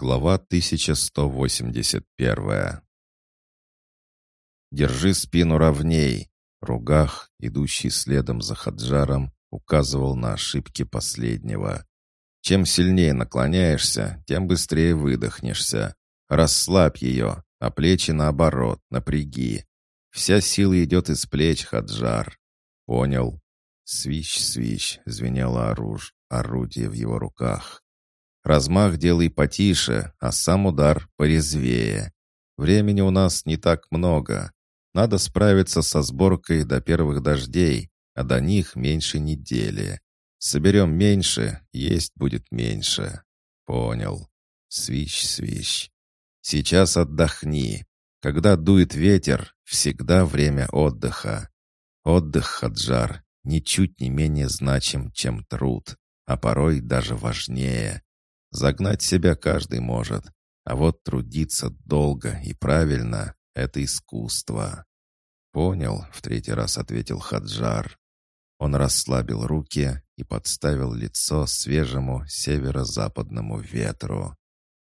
Глава 1181 «Держи спину ровней!» Ругах, идущий следом за Хаджаром, указывал на ошибки последнего. «Чем сильнее наклоняешься, тем быстрее выдохнешься. Расслабь ее, а плечи наоборот, напряги. Вся сила идет из плеч, Хаджар. Понял?» Свищ-свищ звенело оруж, орудие в его руках. Размах делай потише, а сам удар порезвее. Времени у нас не так много. Надо справиться со сборкой до первых дождей, а до них меньше недели. Соберем меньше, есть будет меньше. Понял. Свищ-свищ. Сейчас отдохни. Когда дует ветер, всегда время отдыха. Отдых, Хаджар, ничуть не менее значим, чем труд, а порой даже важнее. Загнать себя каждый может, а вот трудиться долго и правильно — это искусство. «Понял», — в третий раз ответил Хаджар. Он расслабил руки и подставил лицо свежему северо-западному ветру.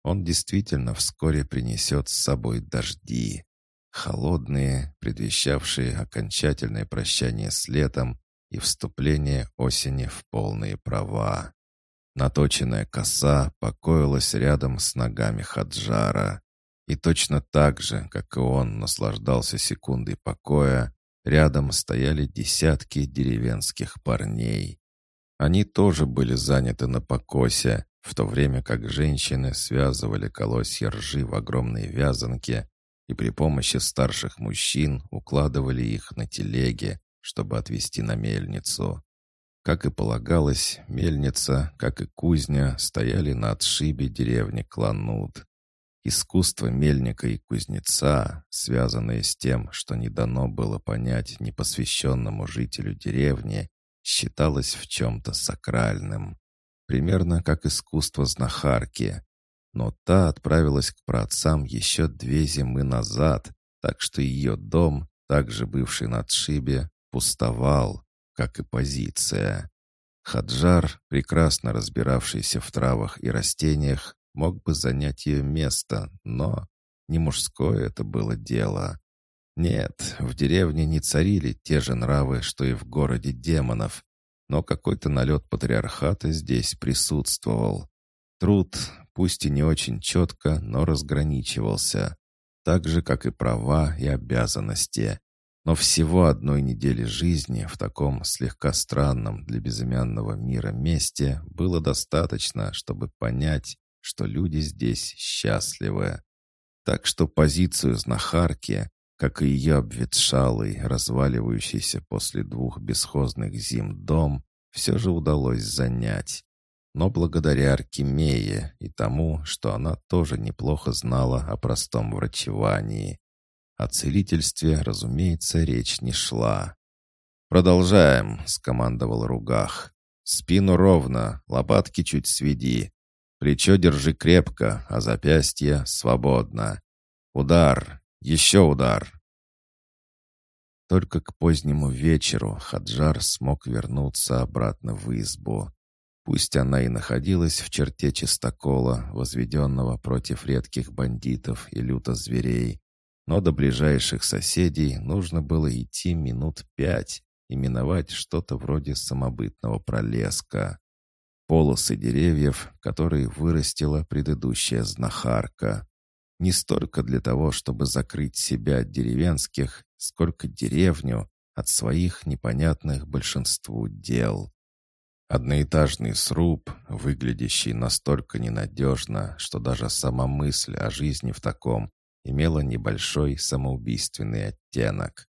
Он действительно вскоре принесет с собой дожди. Холодные, предвещавшие окончательное прощание с летом и вступление осени в полные права. Наточенная коса покоилась рядом с ногами Хаджара. И точно так же, как и он наслаждался секундой покоя, рядом стояли десятки деревенских парней. Они тоже были заняты на покосе, в то время как женщины связывали колосья ржи в огромные вязанки и при помощи старших мужчин укладывали их на телеги, чтобы отвезти на мельницу. Как и полагалось, мельница, как и кузня, стояли на отшибе деревни Кланут. Искусство мельника и кузнеца, связанное с тем, что не дано было понять непосвященному жителю деревни, считалось в чем-то сакральным. Примерно как искусство знахарки. Но та отправилась к праотцам еще две зимы назад, так что ее дом, также бывший на отшибе, пустовал, как и позиция. Хаджар, прекрасно разбиравшийся в травах и растениях, мог бы занять ее место, но не мужское это было дело. Нет, в деревне не царили те же нравы, что и в городе демонов, но какой-то налет патриархата здесь присутствовал. Труд, пусть и не очень четко, но разграничивался, так же, как и права и обязанности. Но всего одной недели жизни в таком слегка странном для безымянного мира месте было достаточно, чтобы понять, что люди здесь счастливы. Так что позицию знахарки, как и ее обветшалый, разваливающийся после двух бесхозных зим дом, все же удалось занять. Но благодаря Аркемее и тому, что она тоже неплохо знала о простом врачевании. О целительстве, разумеется, речь не шла. «Продолжаем», — скомандовал Ругах. «Спину ровно, лопатки чуть сведи. Плечо держи крепко, а запястье свободно. Удар, еще удар». Только к позднему вечеру Хаджар смог вернуться обратно в избу. Пусть она и находилась в черте чистокола, возведенного против редких бандитов и люто зверей, но до ближайших соседей нужно было идти минут пять и миновать что-то вроде самобытного пролеска. Полосы деревьев, которые вырастила предыдущая знахарка. Не столько для того, чтобы закрыть себя от деревенских, сколько деревню от своих непонятных большинству дел. Одноэтажный сруб, выглядящий настолько ненадежно, что даже сама мысль о жизни в таком имела небольшой самоубийственный оттенок.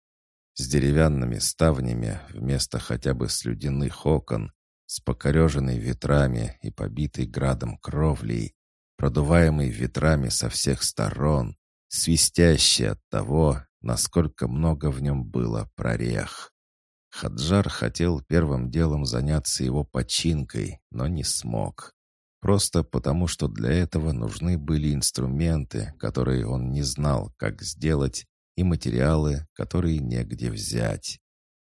С деревянными ставнями вместо хотя бы слюдяных окон, с покореженной ветрами и побитой градом кровлей, продуваемый ветрами со всех сторон, свистящий от того, насколько много в нем было прорех. Хаджар хотел первым делом заняться его починкой, но не смог. Просто потому, что для этого нужны были инструменты, которые он не знал, как сделать, и материалы, которые негде взять.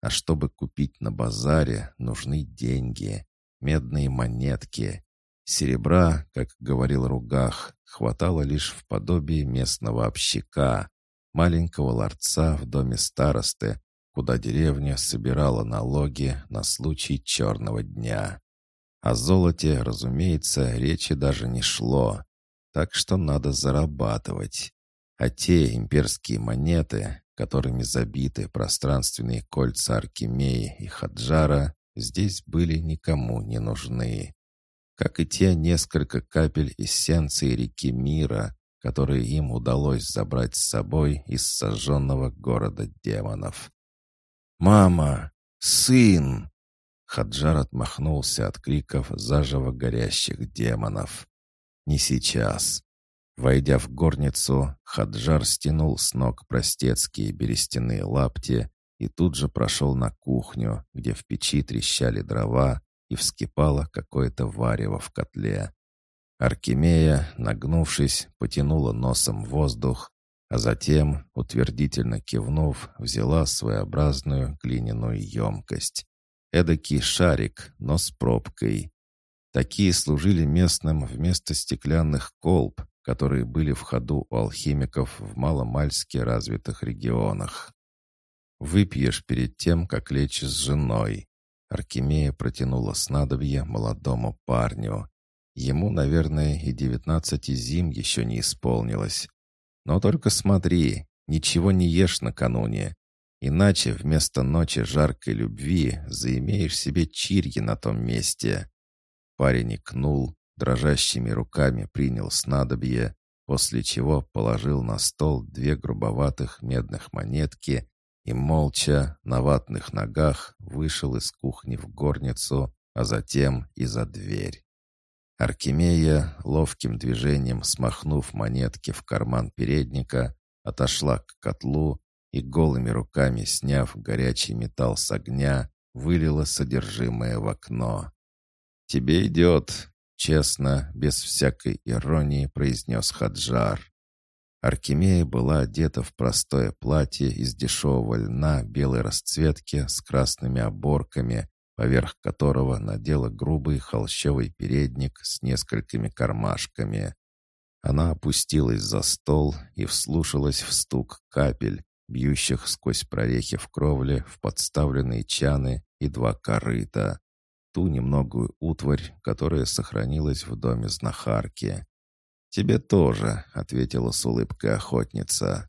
А чтобы купить на базаре, нужны деньги, медные монетки. Серебра, как говорил Ругах, хватало лишь в подобии местного общака, маленького ларца в доме старосты, куда деревня собирала налоги на случай черного дня. О золоте, разумеется, речи даже не шло, так что надо зарабатывать. А те имперские монеты, которыми забиты пространственные кольца Аркемии и Хаджара, здесь были никому не нужны. Как и те несколько капель эссенции реки мира, которые им удалось забрать с собой из сожженного города демонов. «Мама! Сын!» Хаджар отмахнулся от криков заживо горящих демонов. «Не сейчас!» Войдя в горницу, Хаджар стянул с ног простецкие берестяные лапти и тут же прошел на кухню, где в печи трещали дрова и вскипало какое-то варево в котле. Аркемия, нагнувшись, потянула носом воздух, а затем, утвердительно кивнув, взяла своеобразную глиняную емкость. Эдакий шарик, но с пробкой. Такие служили местным вместо стеклянных колб, которые были в ходу у алхимиков в маломальски развитых регионах. «Выпьешь перед тем, как лечь с женой». Аркемия протянула снадобье молодому парню. Ему, наверное, и девятнадцати зим еще не исполнилось. Но только смотри, ничего не ешь накануне. Иначе вместо ночи жаркой любви заимеешь себе чирьи на том месте. Парень икнул, дрожащими руками принял снадобье, после чего положил на стол две грубоватых медных монетки и молча на ватных ногах вышел из кухни в горницу, а затем и за дверь. Аркемия, ловким движением смахнув монетки в карман передника, отошла к котлу и голыми руками, сняв горячий металл с огня, вылила содержимое в окно. «Тебе идет», — честно, без всякой иронии произнес Хаджар. Аркемия была одета в простое платье из дешевого льна белой расцветки с красными оборками поверх которого надела грубый холщовый передник с несколькими кармашками. Она опустилась за стол и вслушалась в стук капель, бьющих сквозь прорехи в кровле в подставленные чаны и два корыта. Ту немногую утварь, которая сохранилась в доме знахарки. «Тебе тоже», — ответила с улыбкой охотница.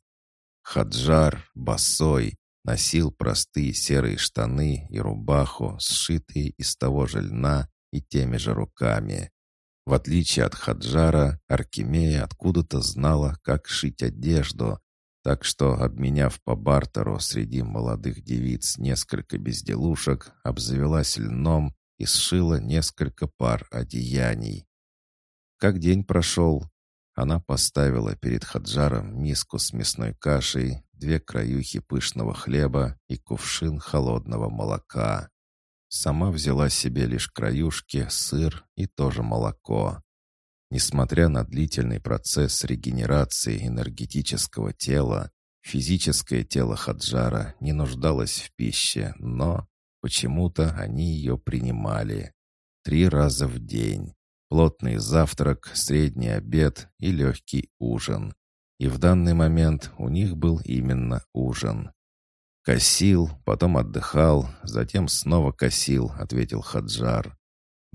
Хаджар, босой, Носил простые серые штаны и рубаху, сшитые из того же льна и теми же руками. В отличие от Хаджара, Аркемия откуда-то знала, как шить одежду, так что, обменяв по бартеру среди молодых девиц несколько безделушек, обзавелась льном и сшила несколько пар одеяний. Как день прошел, она поставила перед Хаджаром миску с мясной кашей, две краюхи пышного хлеба и кувшин холодного молока. Сама взяла себе лишь краюшки, сыр и тоже молоко. Несмотря на длительный процесс регенерации энергетического тела, физическое тело Хаджара не нуждалось в пище, но почему-то они ее принимали. Три раза в день. Плотный завтрак, средний обед и легкий ужин. И в данный момент у них был именно ужин. «Косил, потом отдыхал, затем снова косил», — ответил Хаджар.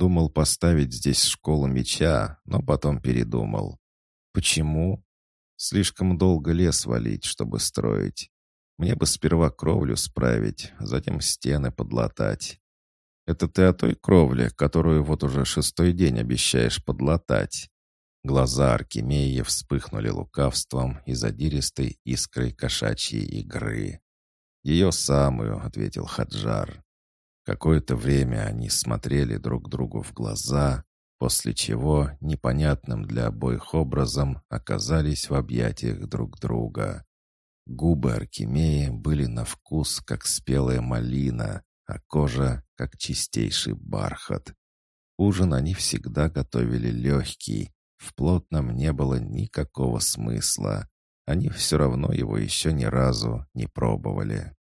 «Думал поставить здесь школу меча, но потом передумал». «Почему?» «Слишком долго лес валить, чтобы строить. Мне бы сперва кровлю справить, затем стены подлатать». «Это ты о той кровле, которую вот уже шестой день обещаешь подлатать?» Глаза Аркемии вспыхнули лукавством и задиристой искрой кошачьей игры. «Ее самую», — ответил Хаджар. Какое-то время они смотрели друг другу в глаза, после чего, непонятным для обоих образом, оказались в объятиях друг друга. Губы Аркемии были на вкус, как спелая малина, а кожа, как чистейший бархат. Ужин они всегда готовили легкий, в плотном не было никакого смысла. Они все равно его еще ни разу не пробовали.